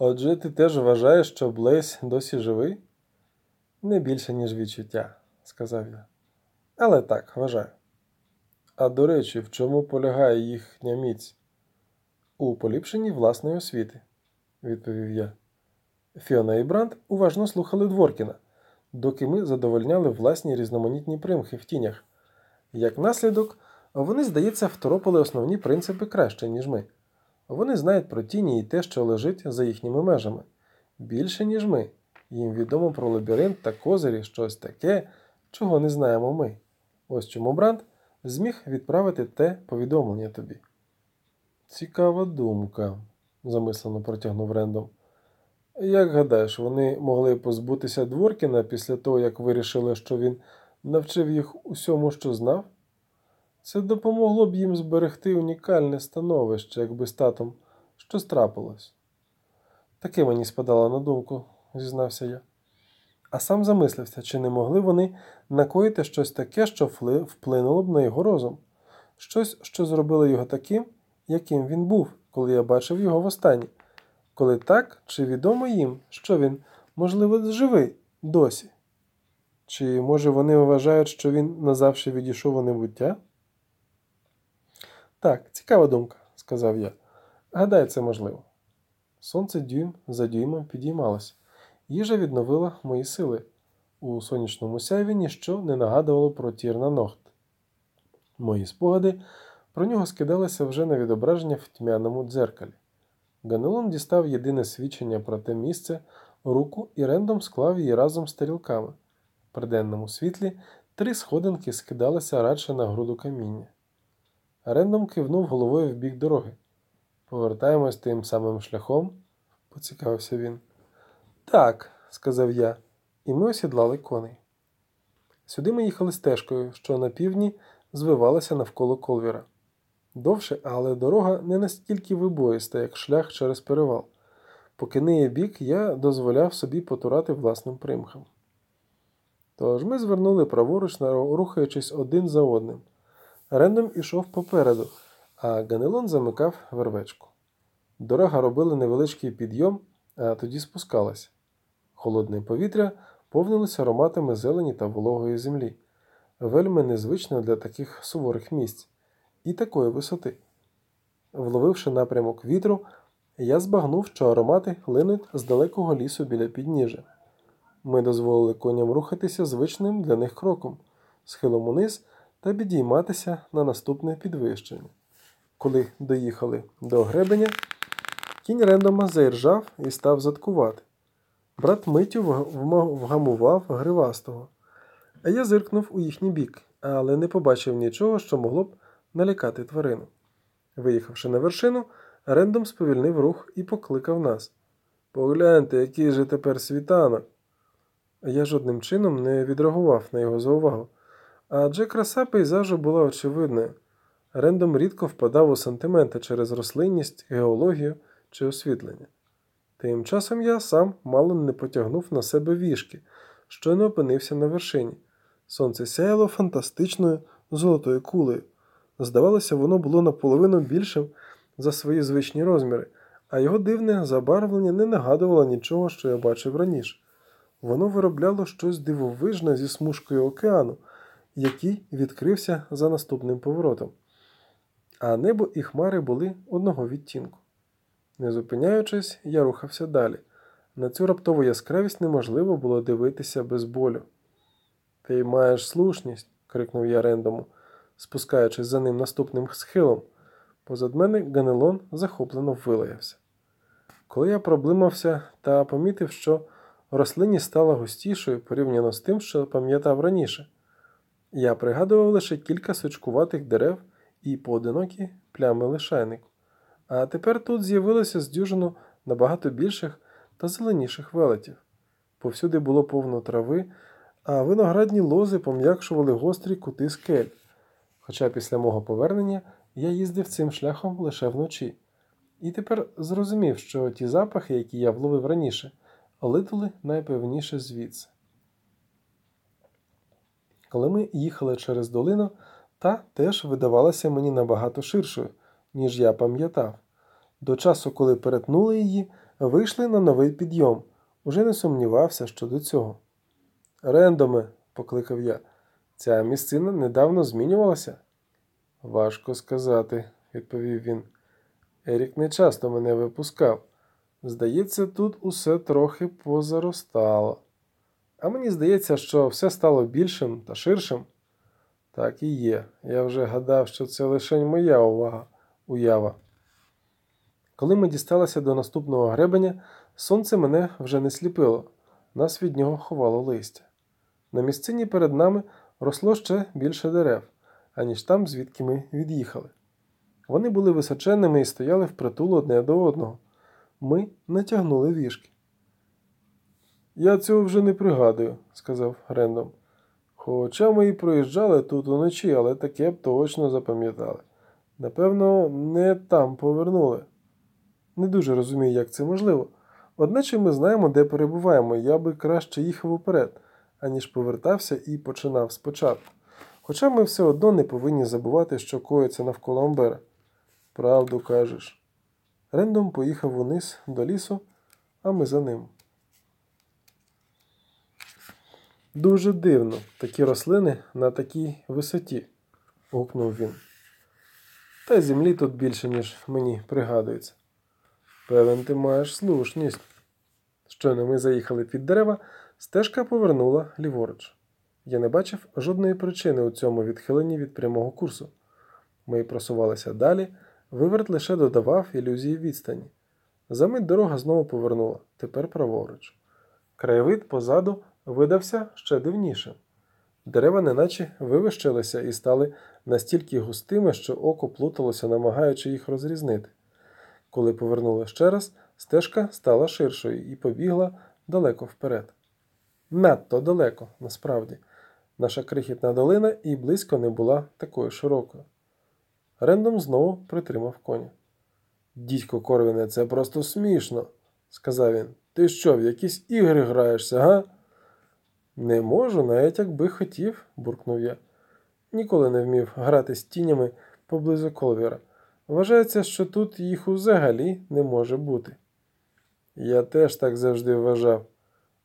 Отже, ти теж вважаєш, що Блейс досі живий? Не більше, ніж відчуття, сказав я. Але так, вважаю. А до речі, в чому полягає їхня міць? У поліпшенні власної освіти, відповів я. Фіона і Бранд уважно слухали Дворкіна, доки ми задовольняли власні різноманітні примхи в тінях. Як наслідок, вони, здається, второпали основні принципи краще, ніж ми. Вони знають про тіні і те, що лежить за їхніми межами. Більше, ніж ми. Їм відомо про лабіринт та козирі щось таке, чого не знаємо ми. Ось чому Бранд зміг відправити те повідомлення тобі. Цікава думка, замислено протягнув Рендом. Як гадаєш, вони могли позбутися Дворкіна після того, як вирішили, що він навчив їх усьому, що знав? Це допомогло б їм зберегти унікальне становище, якби з татом що страпилось. Таке мені спадало на думку, зізнався я. А сам замислився, чи не могли вони накоїти щось таке, що вплинуло б на його розум, щось, що зробило його таким, яким він був, коли я бачив його востаннє. Коли так, чи відомо їм, що він, можливо, живий досі? Чи, може, вони вважають, що він назавжди відійшов у небуття? Так, цікава думка, сказав я. Гадаю, це можливо. Сонце дюйм за дюймом підіймалося. Їжа відновила мої сили. У сонячному сяйві ніщо не нагадувало про Тірна Нохт. Мої спогади про нього скидалися вже на відображення в тьмяному дзеркалі. Ганелон дістав єдине свідчення про те місце, руку і рендом склав її разом з тарілками. При денному світлі три сходинки скидалися радше на груду каміння. Рендом кивнув головою в бік дороги. Повертаємось тим самим шляхом, поцікавився він. Так, сказав я, і ми осідлали коней. Сюди ми їхали стежкою, що на півдні звивалася навколо колвіра. Довше, але дорога не настільки вибоїста, як шлях через перевал. Поки неє бік, я дозволяв собі потурати власним примхам. Тож ми звернули праворуч, рухаючись один за одним. Рендом ішов попереду, а Ганелон замикав вервечку. Дорога робила невеличкий підйом, а тоді спускалася. Холодне повітря повнилося ароматами зелені та вологої землі, вельми незвично для таких суворих місць і такої висоти. Вловивши напрямок вітру, я збагнув, що аромати линуть з далекого лісу біля підніжжя. Ми дозволили коням рухатися звичним для них кроком, схилом униз та підійматися на наступне підвищення. Коли доїхали до гребеня, кінь рендома заіржав і став заткувати. Брат миттю вгамував гривастого, а я зиркнув у їхній бік, але не побачив нічого, що могло б налякати тварину. Виїхавши на вершину, рендом сповільнив рух і покликав нас. Погляньте, який же тепер світанок. Я жодним чином не відреагував на його заувагу, адже краса пейзажу була очевидною. Рендом рідко впадав у сантименти через рослинність, геологію чи освітлення. Тим часом я сам мало не потягнув на себе вішки, не опинився на вершині. Сонце сяяло фантастичною золотою кулею. Здавалося, воно було наполовину більшим за свої звичні розміри, а його дивне забарвлення не нагадувало нічого, що я бачив раніше. Воно виробляло щось дивовижне зі смужкою океану, який відкрився за наступним поворотом. А небо і хмари були одного відтінку. Не зупиняючись, я рухався далі. На цю раптову яскравість неможливо було дивитися без болю. Ти маєш слушність, крикнув я рендому, спускаючись за ним наступним схилом. Позад мене Ганелон захоплено вилаявся. Коли я проблимався та помітив, що рослинність стала густішою порівняно з тим, що пам'ятав раніше, я пригадував лише кілька сучкуватих дерев і поодинокі плями лишайнику. А тепер тут з'явилося з дюжину набагато більших та зеленіших велетів. Повсюди було повно трави, а виноградні лози пом'якшували гострі кути скель. Хоча після мого повернення я їздив цим шляхом лише вночі. І тепер зрозумів, що ті запахи, які я вловив раніше, литали найпевніше звідси. Коли ми їхали через долину, та теж видавалася мені набагато ширшою, ніж я пам'ятав. До часу, коли перетнули її, вийшли на новий підйом. Уже не сумнівався щодо цього. Рендоме, покликав я, ця місцина недавно змінювалася. Важко сказати, відповів він. Ерік не часто мене випускав. Здається, тут усе трохи позаростало. А мені здається, що все стало більшим та ширшим. Так і є. Я вже гадав, що це лише моя увага, уява. Коли ми дісталися до наступного гребеня, сонце мене вже не сліпило, нас від нього ховало листя. На місцині перед нами росло ще більше дерев, аніж там, звідки ми від'їхали. Вони були височенними і стояли впритул одне до одного. Ми натягнули вішки. Я цього вже не пригадую, сказав Рендом. Хоча ми і проїжджали тут уночі, але таке б точно запам'ятали. Напевно, не там повернули. Не дуже розумію, як це можливо. Одначе ми знаємо, де перебуваємо, я би краще їхав уперед, аніж повертався і починав спочатку. Хоча ми все одно не повинні забувати, що коїться навколо Амбера. Правду кажеш. Рендом поїхав униз до лісу, а ми за ним. Дуже дивно, такі рослини на такій висоті, гукнув він. Та землі тут більше, ніж мені пригадується. Певен, ти маєш слушність. Щойно ми заїхали під дерева, стежка повернула ліворуч. Я не бачив жодної причини у цьому відхиленні від прямого курсу. Ми просувалися далі, виверт лише додавав ілюзії відстані. Замить дорога знову повернула, тепер праворуч. Краєвид позаду видався ще дивнішим. Дерева неначе вивищилися і стали настільки густими, що око плуталося, намагаючи їх розрізнити. Коли повернули ще раз, стежка стала ширшою і побігла далеко вперед. Надто далеко, насправді. Наша крихітна долина і близько не була такою широкою. Рендом знову притримав коня. Дідько Корвіне, це просто смішно, сказав він. Ти що, в якісь ігри граєшся, га? Не можу, навіть якби хотів, буркнув я. Ніколи не вмів грати з тінями поблизу колвіра. Вважається, що тут їх взагалі не може бути. Я теж так завжди вважав.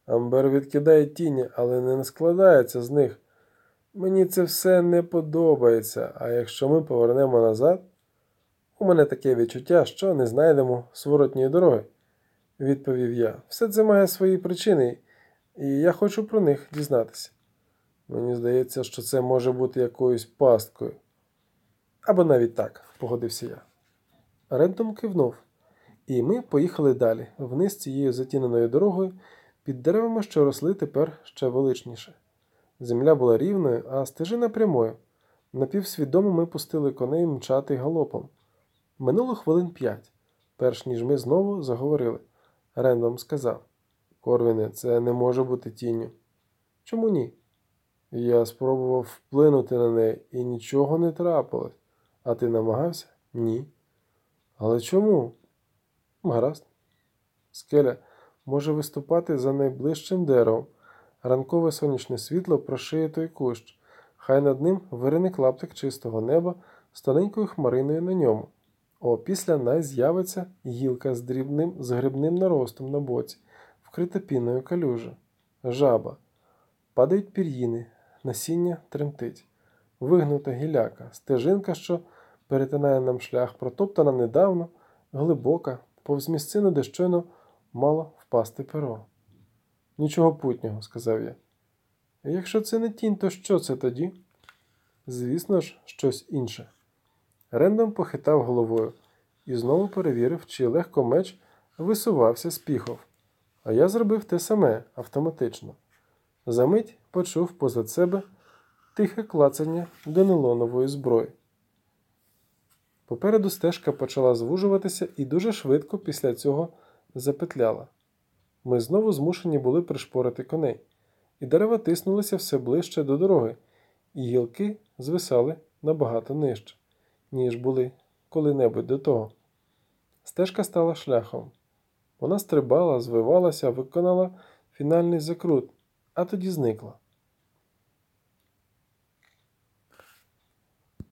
Амбер відкидає тіні, але не складається з них. Мені це все не подобається, а якщо ми повернемо назад, у мене таке відчуття, що не знайдемо своротньої дороги, відповів я. Все це має свої причини, і я хочу про них дізнатися. Мені здається, що це може бути якоюсь пасткою. Або навіть так, погодився я. Рентом кивнув, і ми поїхали далі, вниз цією затіненою дорогою, під деревами, що росли тепер ще величніше. Земля була рівною, а стежина прямою. Напівсвідомо ми пустили коней мчати галопом. Минуло хвилин п'ять, перш ніж ми знову заговорили. Рендом сказав Корвіне, це не може бути тінню. Чому ні? Я спробував вплинути на неї, і нічого не трапилось. А ти намагався? Ні. Але чому? Гаразд. Скеля може виступати за найближчим деревом. Ранкове сонячне світло прошиє той кущ, хай над ним вирине клаптик чистого неба з тоненькою хмариною на ньому. Опісля най з'явиться гілка з дрібним з грибним наростом на боці, вкрита піною калюжа, жаба. Падають пір'їни, насіння тремтить, вигнута гіляка, стежинка, що перетинає нам шлях, протоптана недавно, глибока, повз місцину, де щойно мало впасти перо. Нічого путнього, сказав я. Якщо це не тінь, то що це тоді? Звісно ж, щось інше. Рендом похитав головою і знову перевірив, чи легко меч висувався з піхов. А я зробив те саме автоматично. Замить почув позад себе тихе клацання денелонової зброї. Попереду стежка почала звужуватися і дуже швидко після цього запетляла. Ми знову змушені були пришпорити коней, і дерева тиснулися все ближче до дороги, і гілки звисали набагато нижче, ніж були коли-небудь до того. Стежка стала шляхом. Вона стрибала, звивалася, виконала фінальний закрут, а тоді зникла.